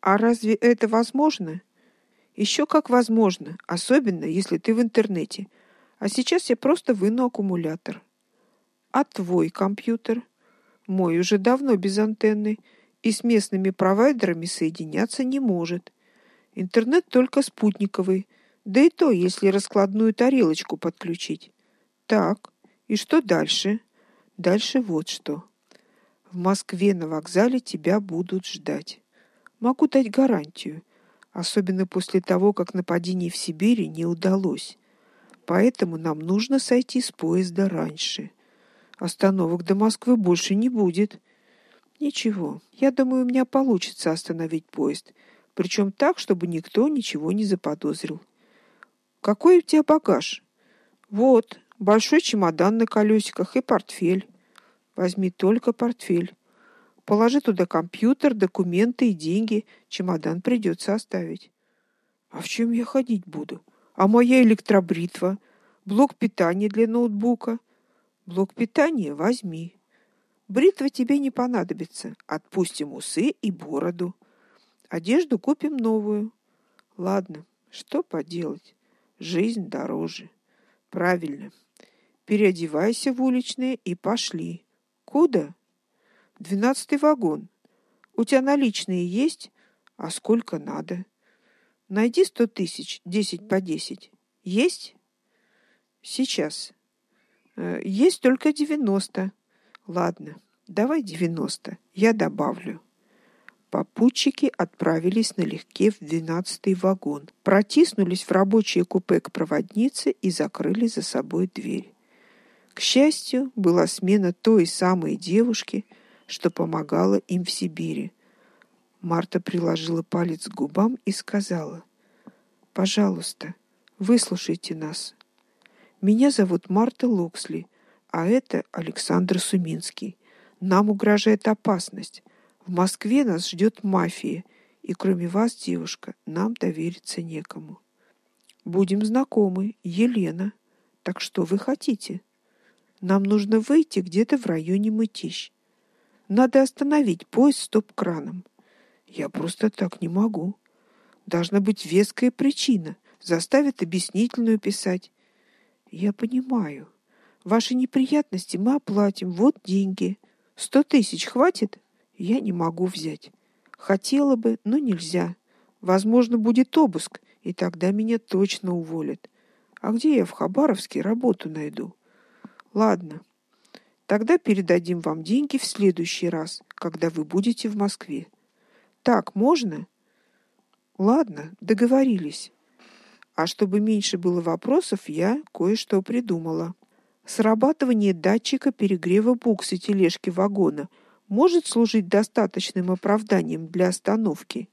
А разве это возможно? Еще как возможно, особенно если ты в интернете. А сейчас я просто выну аккумулятор. А твой компьютер? Мой уже давно без антенны и с местными провайдерами соединяться не может. Интернет только спутниковый, да и то, если раскладную тарелочку подключить. Так, и что дальше? Дальше вот что. В Москве на вокзале тебя будут ждать. Могу дать гарантию особенно после того, как нападение в Сибири не удалось. Поэтому нам нужно сойти с поезда раньше. Остановок до Москвы больше не будет. Ничего. Я думаю, у меня получится остановить поезд, причем так, чтобы никто ничего не заподозрил. Какой у тебя багаж? Вот, большой чемодан на колесиках и портфель. Возьми только портфель. Положи туда компьютер, документы и деньги. Чемодан придется оставить. А в чем я ходить буду? А моя электробритва, блок питания для ноутбука. Блок питания возьми. Бритва тебе не понадобится. Отпустим усы и бороду. Одежду купим новую. Ладно, что поделать? Жизнь дороже. Правильно. Переодевайся в уличные и пошли. Куда? Двенадцатый вагон. У тебя наличные есть? А сколько надо? Найди сто тысяч, десять по десять. Есть? Сейчас. Э, есть только девяносто. Ладно, давай девяносто. Я добавлю. Попутчики отправились налегке в двенадцатый вагон, протиснулись в рабочее купе к проводнице и закрыли за собой дверь. К счастью, была смена той самой девушки, что помогала им в Сибири. Марта приложила палец к губам и сказала: "Пожалуйста, выслушайте нас. Меня зовут Марта Локсли, а это Александр Суминский. Нам угрожает опасность. В Москве нас ждет мафия, и кроме вас, девушка, нам довериться некому. Будем знакомы, Елена. Так что вы хотите? Нам нужно выйти где-то в районе Мытищ. Надо остановить поезд стоп-краном. Я просто так не могу. Должна быть веская причина, заставит объяснительную писать. Я понимаю. Ваши неприятности мы оплатим. Вот деньги. Сто тысяч хватит? Я не могу взять. Хотела бы, но нельзя. Возможно, будет обыск, и тогда меня точно уволят. А где я в Хабаровске работу найду? Ладно, Тогда передадим вам деньги в следующий раз, когда вы будете в Москве. Так можно? Ладно, договорились. А чтобы меньше было вопросов, я кое-что придумала. Срабатывание датчика перегрева буксы тележки вагона может служить достаточным оправданием для остановки.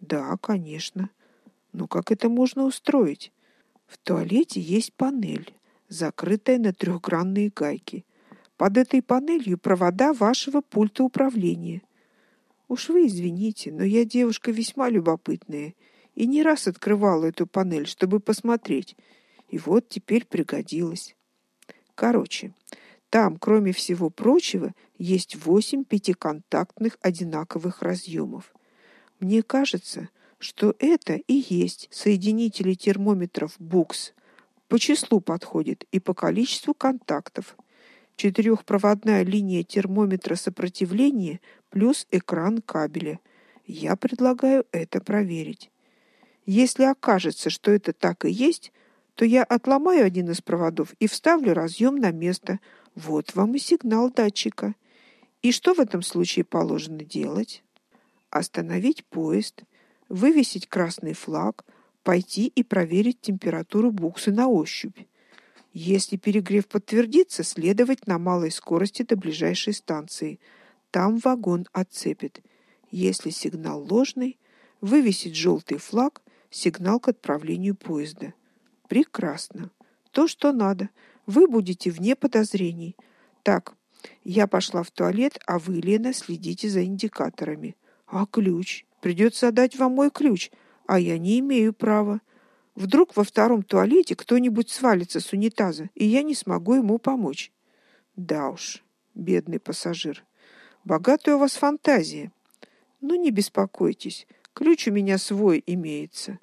Да, конечно. Но как это можно устроить? В туалете есть панель, закрытая на трехгранные гайки. Под этой панелью провода вашего пульта управления. Уж вы извините, но я девушка весьма любопытная и не раз открывала эту панель, чтобы посмотреть. И вот теперь пригодилась. Короче, там, кроме всего прочего, есть восемь пятиконтактных одинаковых разъемов. Мне кажется, что это и есть соединители термометров Букс. По числу подходит и по количеству контактов четырехпроводная линия термометра сопротивления плюс экран кабеля. Я предлагаю это проверить. Если окажется, что это так и есть, то я отломаю один из проводов и вставлю разъем на место. Вот вам и сигнал датчика. И что в этом случае положено делать? Остановить поезд, вывесить красный флаг, пойти и проверить температуру буксы на ощупь. Если перегрев подтвердится, следовать на малой скорости до ближайшей станции. Там вагон отцепит. Если сигнал ложный, вывесить желтый флаг, сигнал к отправлению поезда. Прекрасно. То, что надо. Вы будете вне подозрений. Так, я пошла в туалет, а вы, Лена, следите за индикаторами. А ключ? Придется отдать вам мой ключ, а я не имею права. Вдруг во втором туалете кто-нибудь свалится с унитаза, и я не смогу ему помочь. Да уж, бедный пассажир. Богатая у вас фантазия. Но не беспокойтесь, Ключ у меня свой имеется.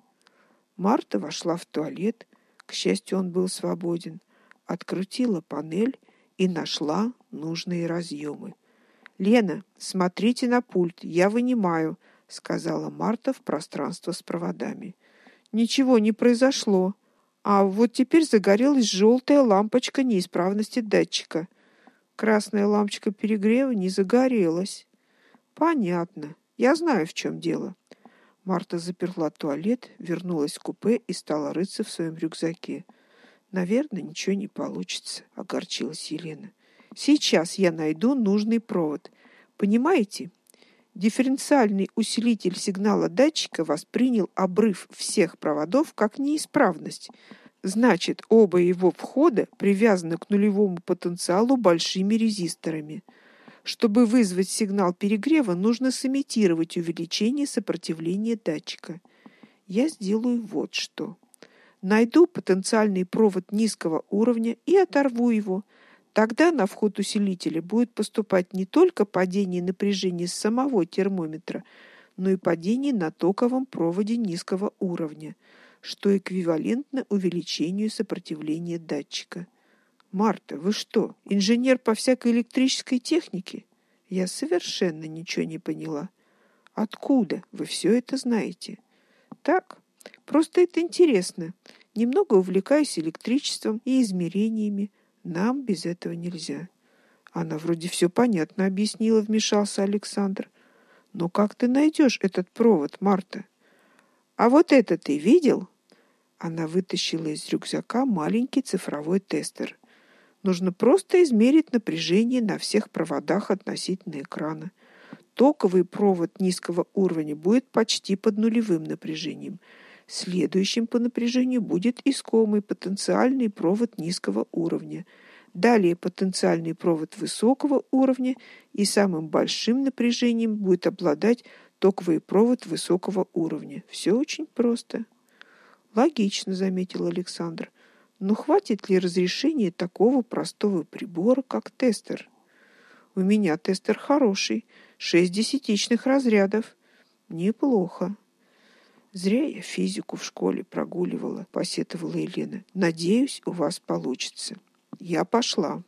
Марта вошла в туалет. К счастью, он был свободен. Открутила панель и нашла нужные разъемы. Лена, смотрите на пульт, я вынимаю, сказала Марта в пространство с проводами. Ничего не произошло. А вот теперь загорелась желтая лампочка неисправности датчика. Красная лампочка перегрева не загорелась. Понятно. Я знаю, в чем дело. Марта заперла туалет, вернулась в купе и стала рыться в своем рюкзаке. Наверное, ничего не получится, огорчилась Елена. Сейчас я найду нужный провод. Понимаете? Дифференциальный усилитель сигнала датчика воспринял обрыв всех проводов как неисправность. Значит, оба его входа привязаны к нулевому потенциалу большими резисторами. Чтобы вызвать сигнал перегрева, нужно сымитировать увеличение сопротивления датчика. Я сделаю вот что. Найду потенциальный провод низкого уровня и оторву его. Тогда на вход усилителя будет поступать не только падение напряжения с самого термометра, но и падение на токовом проводе низкого уровня, что эквивалентно увеличению сопротивления датчика. Марта, вы что, инженер по всякой электрической технике? Я совершенно ничего не поняла. Откуда вы все это знаете? Так, просто это интересно. Немного увлекаюсь электричеством и измерениями. Нам без этого нельзя. Она вроде все понятно объяснила, вмешался Александр. Но как ты найдешь этот провод, Марта? А вот это ты видел? Она вытащила из рюкзака маленький цифровой тестер. Нужно просто измерить напряжение на всех проводах относительно экрана. Токовый провод низкого уровня будет почти под нулевым напряжением. Следующим по напряжению будет искомый потенциальный провод низкого уровня. Далее потенциальный провод высокого уровня и самым большим напряжением будет обладать токовый провод высокого уровня. Все очень просто. Логично, заметил Александр. Но хватит ли разрешения такого простого прибора, как тестер? У меня тестер хороший, шесть десятичных разрядов. Неплохо. Зря я физику в школе прогуливала, посетовала Елена. Надеюсь, у вас получится. Я пошла.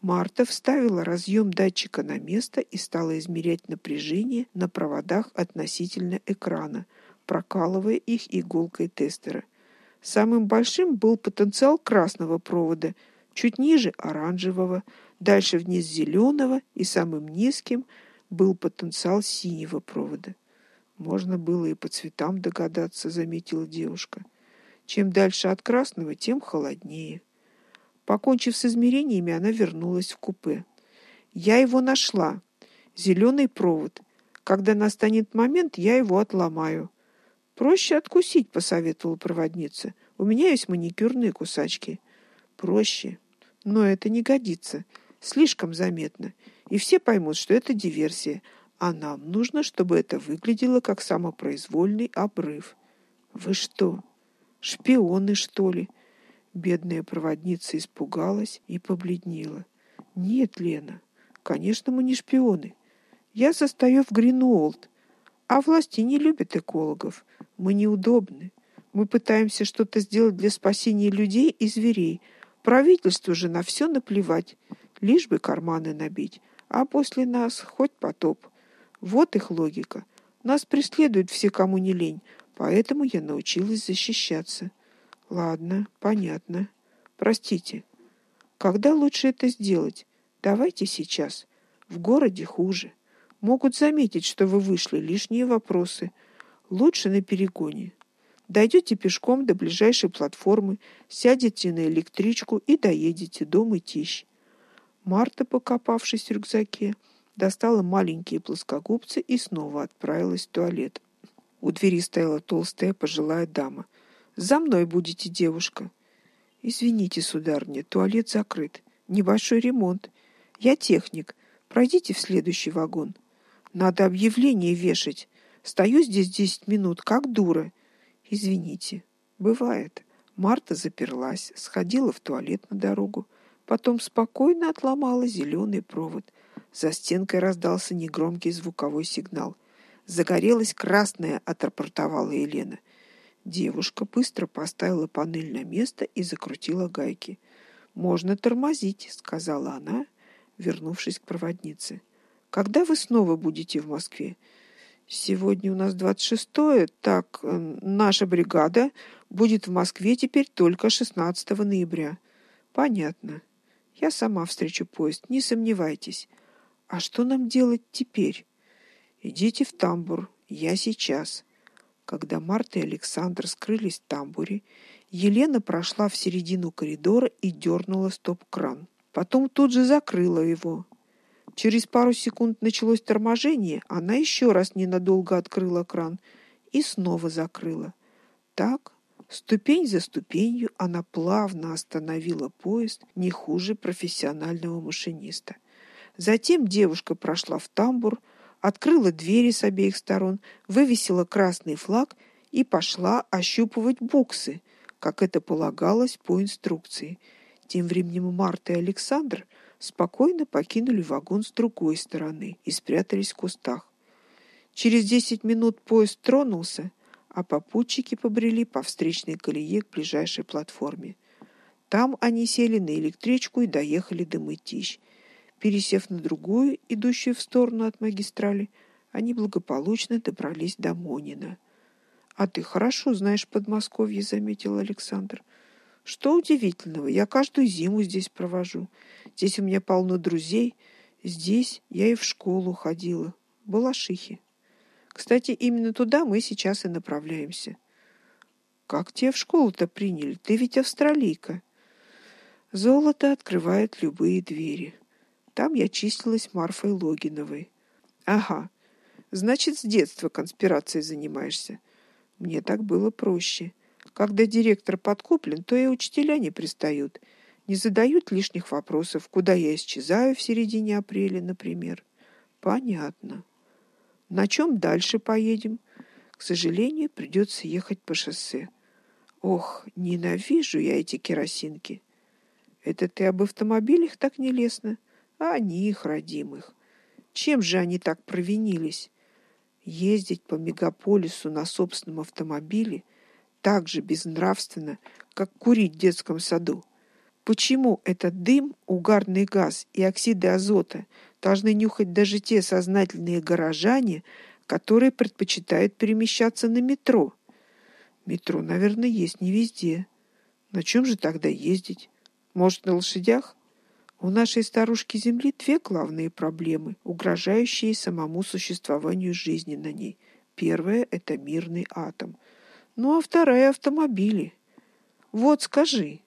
Марта вставила разъем датчика на место и стала измерять напряжение на проводах относительно экрана, прокалывая их иголкой тестера. Самым большим был потенциал красного провода, чуть ниже оранжевого, дальше вниз зеленого и самым низким был потенциал синего провода. Можно было и по цветам догадаться, заметила девушка. Чем дальше от красного, тем холоднее. Покончив с измерениями, она вернулась в купе. Я его нашла. Зеленый провод. Когда настанет момент, я его отломаю. Проще откусить, посоветовала проводница. У меня есть маникюрные кусачки. Проще. Но это не годится. Слишком заметно. И все поймут, что это диверсия. А нам нужно, чтобы это выглядело как самопроизвольный обрыв. Вы что, шпионы, что ли? Бедная проводница испугалась и побледнела. Нет, Лена, конечно, мы не шпионы. Я состою в Гринуолд, а власти не любят экологов. Мы неудобны. Мы пытаемся что-то сделать для спасения людей и зверей. Правительству же на все наплевать, лишь бы карманы набить. А после нас хоть потоп. Вот их логика. Нас преследуют все, кому не лень, поэтому я научилась защищаться. Ладно, понятно. Простите. Когда лучше это сделать? Давайте сейчас. В городе хуже. Могут заметить, что вы вышли, лишние вопросы. Лучше на перегоне. Дойдете пешком до ближайшей платформы, сядете на электричку и доедете до Мытищ. Марта, покопавшись в рюкзаке, достала маленькие плоскогубцы и снова отправилась в туалет. У двери стояла толстая пожилая дама. «За мной будете, девушка». «Извините, сударыня, туалет закрыт. Небольшой ремонт. Я техник. Пройдите в следующий вагон». Надо объявление вешать. Стою здесь десять минут, как дура. Извините. Бывает. Марта заперлась, сходила в туалет на дорогу, потом спокойно отломала зеленый провод. За стенкой раздался негромкий звуковой сигнал. Загорелась красная, отрапортовала Елена. Девушка быстро поставила панель на место и закрутила гайки. Можно тормозить, сказала она, вернувшись к проводнице. Когда вы снова будете в Москве? Сегодня у нас 26-е, так наша бригада будет в Москве теперь только 16 ноября. Понятно. Я сама встречу поезд, не сомневайтесь. А что нам делать теперь? Идите в тамбур. Я сейчас. Когда Марта и Александр скрылись в тамбуре, Елена прошла в середину коридора и дернула стоп-кран. Потом тут же закрыла его. Через пару секунд началось торможение, она еще раз ненадолго открыла кран и снова закрыла. Так, ступень за ступенью, она плавно остановила поезд не хуже профессионального машиниста. Затем девушка прошла в тамбур, открыла двери с обеих сторон, вывесила красный флаг и пошла ощупывать буксы, как это полагалось по инструкции. Тем временем Марта и Александр спокойно покинули вагон с другой стороны и спрятались в кустах. Через десять минут поезд тронулся, а попутчики побрели по встречной колее к ближайшей платформе. Там они сели на электричку и доехали до Мытищ. Пересев на другую, идущую в сторону от магистрали, они благополучно добрались до Монина. А ты хорошо знаешь Подмосковье, заметил Александр. Что удивительного? Я каждую зиму здесь провожу. Здесь у меня полно друзей. Здесь я и в школу ходила. Балашихи. Кстати, именно туда мы сейчас и направляемся. Как тебя в школу-то приняли? Ты ведь австралийка. Золото открывает любые двери. Там я числилась Марфой Логиновой. Ага. Значит, с детства конспирацией занимаешься. Мне так было проще. Когда директор подкуплен, то и учителя не пристают, не задают лишних вопросов, куда я исчезаю в середине апреля, например. Понятно. На чем дальше поедем? К сожалению, придется ехать по шоссе. Ох, ненавижу я эти керосинки. Это ты об автомобилях так нелестно, а о них, родимых. Чем же они так провинились? Ездить по мегаполису на собственном автомобиле — так же безнравственно, как курить в детском саду. Почему этот дым, угарный газ и оксиды азота должны нюхать даже те сознательные горожане, которые предпочитают перемещаться на метро? Метро, наверное, есть не везде. На чем же тогда ездить? Может, на лошадях? У нашей старушки Земли две главные проблемы, угрожающие самому существованию жизни на ней. Первая это мирный атом. Ну, а вторая — автомобили. Вот скажи,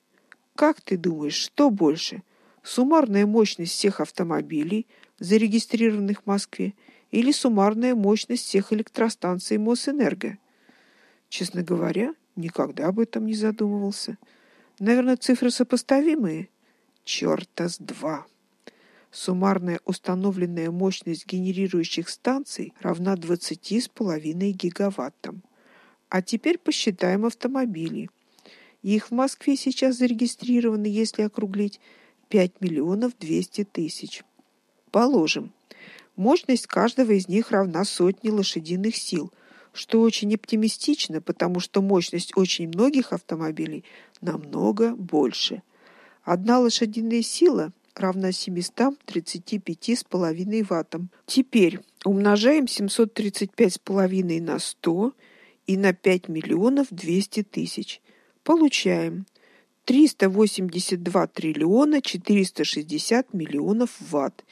как ты думаешь, что больше? Суммарная мощность всех автомобилей, зарегистрированных в Москве, или суммарная мощность всех электростанций Мосэнерго? Честно говоря, никогда об этом не задумывался. Наверное, цифры сопоставимые. Чёрта с два. Суммарная установленная мощность генерирующих станций равна 20,5 гигаваттам. А теперь посчитаем автомобили. Их в Москве сейчас зарегистрировано, если округлить, 5 миллионов 200 тысяч. Положим, мощность каждого из них равна сотне лошадиных сил, что очень оптимистично, потому что мощность очень многих автомобилей намного больше. Одна лошадиная сила равна 735,5 ваттам. Теперь умножаем 735,5 на 100 и на 5 миллионов 200 тысяч. Получаем 382 триллиона 460 миллионов ватт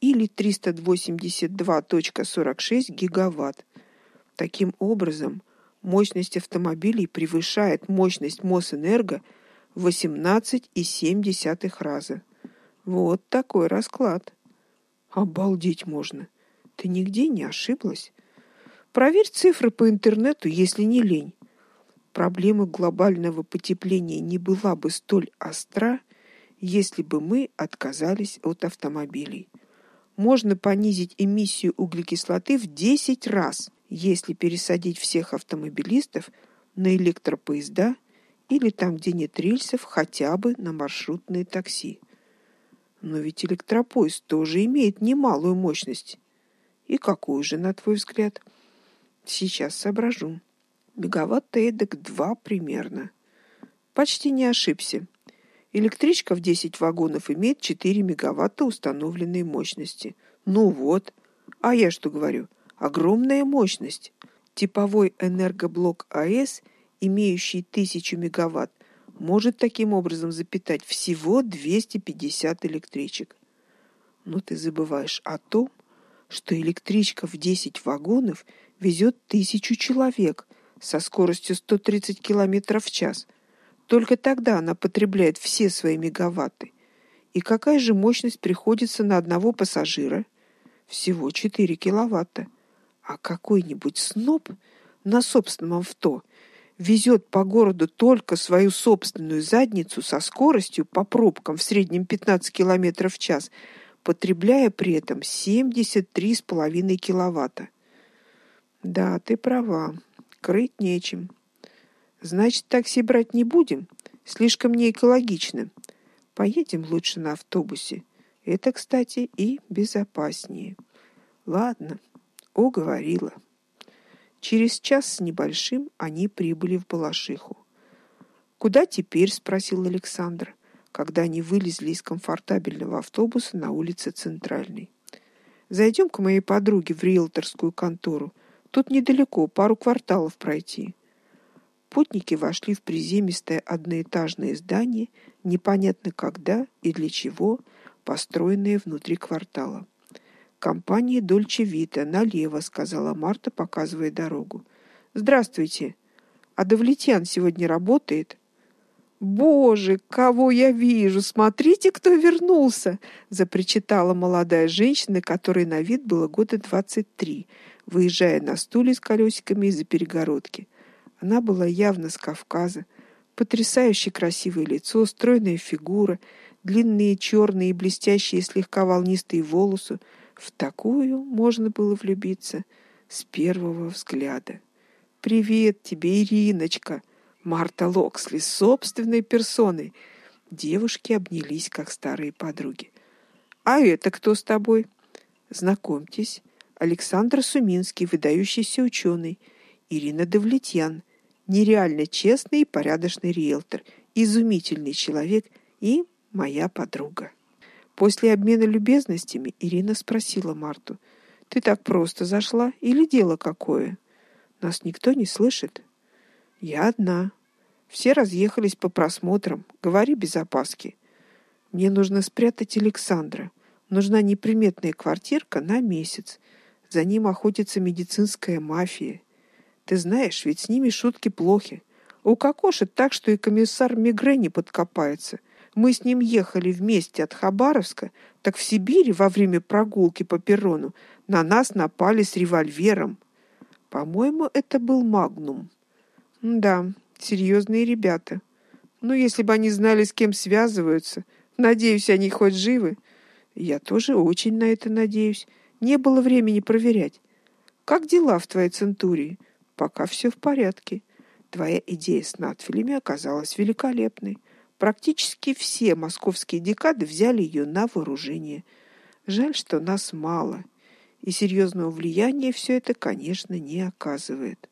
или 382.46 гигаватт. Таким образом, мощность автомобилей превышает мощность Мосэнерго 18,7 раза. Вот такой расклад. Обалдеть можно. Ты нигде не ошиблась? Проверь цифры по интернету, если не лень. Проблема глобального потепления не была бы столь остра, если бы мы отказались от автомобилей. Можно понизить эмиссию углекислоты в 10 раз, если пересадить всех автомобилистов на электропоезда или там, где нет рельсов, хотя бы на маршрутные такси. Но ведь электропоезд тоже имеет немалую мощность. И какую же, на твой взгляд? Сейчас соображу. Мегаватт эдак два примерно. Почти не ошибся. Электричка в 10 вагонов имеет 4 мегаватта установленной мощности. Ну вот. А я что говорю? Огромная мощность. Типовой энергоблок АЭС, имеющий 1000 мегаватт, может таким образом запитать всего 250 электричек. Но ты забываешь о том, что электричка в 10 вагонов везет тысячу человек со скоростью 130 км в час. Только тогда она потребляет все свои мегаватты. И какая же мощность приходится на одного пассажира? Всего 4 киловатта. А какой-нибудь сноб на собственном авто везет по городу только свою собственную задницу со скоростью по пробкам в среднем 15 км в час – потребляя при этом 73,5 киловатта. Да, ты права. Крыть нечем. Значит, такси брать не будем, слишком не экологично. Поедем лучше на автобусе. Это, кстати, и безопаснее. Ладно, уговорила. Через час с небольшим они прибыли в Балашиху. Куда теперь, спросил Александр когда они вылезли из комфортабельного автобуса на улице Центральной. Зайдем к моей подруге в риэлторскую контору. Тут недалеко, пару кварталов пройти. Путники вошли в приземистое одноэтажное здание, непонятно когда и для чего, построенное внутри квартала. Компания Дольче Вита налево, сказала Марта, показывая дорогу. Здравствуйте. А Давлетьян сегодня работает? Боже, кого я вижу! Смотрите, кто вернулся, запричитала молодая женщина, которой на вид было года двадцать три, выезжая на стуле с колесиками из-за перегородки. Она была явно с Кавказа, потрясающе красивое лицо, стройная фигура, длинные черные и блестящие слегка волнистые волосы. В такую можно было влюбиться с первого взгляда. Привет тебе, Ириночка. Марта Локсли собственной персоной. Девушки обнялись как старые подруги. А это кто с тобой? Знакомьтесь, Александр Суминский, выдающийся ученый, Ирина Давлетьян, нереально честный и порядочный риэлтор, изумительный человек и моя подруга. После обмена любезностями Ирина спросила Марту: "Ты так просто зашла или дело какое? Нас никто не слышит?" Я одна. Все разъехались по просмотрам. Говори без опаски. Мне нужно спрятать Александра. Нужна неприметная квартирка на месяц. За ним охотится медицинская мафия. Ты знаешь, ведь с ними шутки плохи. Укокошит так, что и комиссар Мигре не подкопается. Мы с ним ехали вместе от Хабаровска, так в Сибири во время прогулки по перрону на нас напали с револьвером. По-моему, это был Магнум. Да, серьезные ребята. Ну, если бы они знали, с кем связываются. Надеюсь, они хоть живы. Я тоже очень на это надеюсь. Не было времени проверять. Как дела в твоей центурии? Пока все в порядке. Твоя идея с надфилями оказалась великолепной. Практически все московские декады взяли ее на вооружение. Жаль, что нас мало. И серьезного влияния все это, конечно, не оказывает.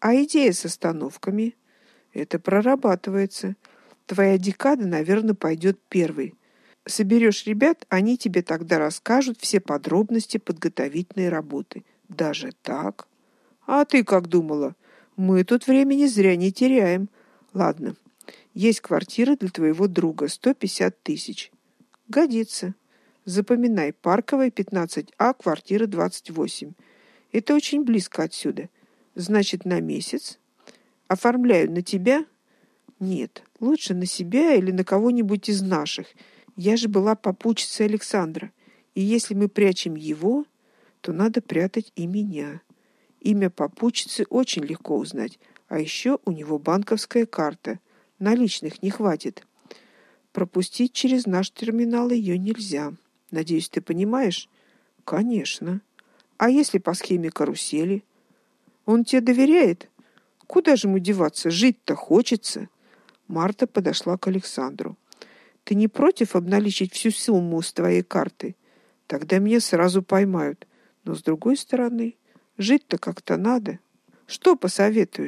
А идея с остановками? Это прорабатывается. Твоя декада, наверное, пойдет первой. Соберешь ребят, они тебе тогда расскажут все подробности подготовительной работы. Даже так? А ты как думала? Мы тут времени зря не теряем. Ладно. Есть квартира для твоего друга, 150 тысяч. Годится. Запоминай, Парковая, 15А, квартира 28. Это очень близко отсюда. Значит, на месяц. Оформляю на тебя? Нет, лучше на себя или на кого-нибудь из наших. Я же была попутчицей Александра. И если мы прячем его, то надо прятать и меня. Имя попутчицы очень легко узнать, а еще у него банковская карта. Наличных не хватит. Пропустить через наш терминал ее нельзя. Надеюсь, ты понимаешь? Конечно. А если по схеме карусели? Он тебе доверяет? Куда же ему деваться? Жить-то хочется. Марта подошла к Александру. Ты не против обналичить всю сумму с твоей карты? Тогда меня сразу поймают. Но с другой стороны, Жить-то как-то надо. Что посоветуешь?